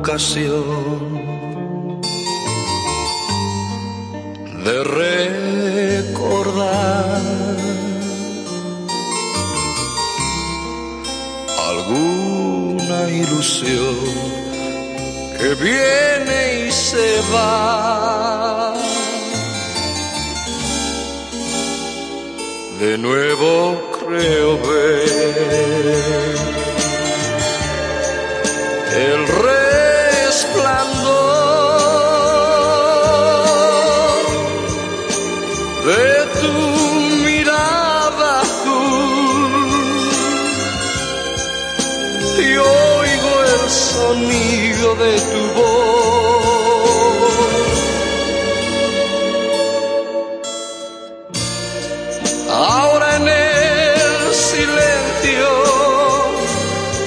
ocasión de recordar alguna ilusión que viene y se va. De nuevo creo ver de tu voz. Ahora en el silencio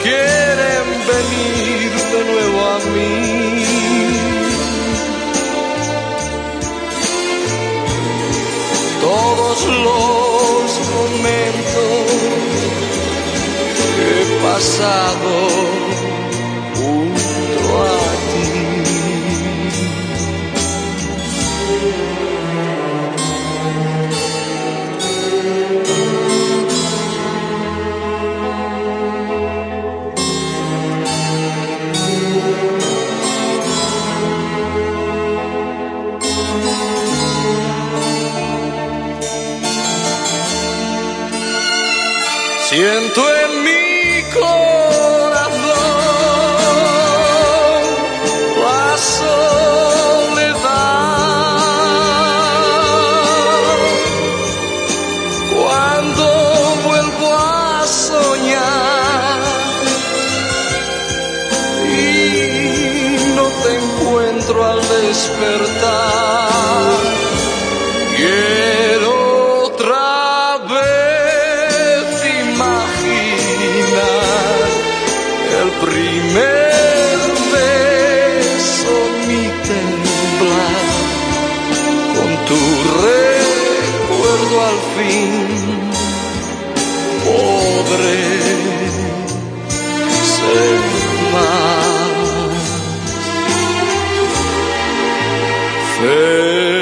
quieren venir de nuevo a mí. Todos los momentos que he pasado Siento en mi corazón la soledad. Cuando vuelvo a soñar y no te encuentro al despertar. Primer beso, mi temblar, con tu recuerdo al fin podré ser más feliz.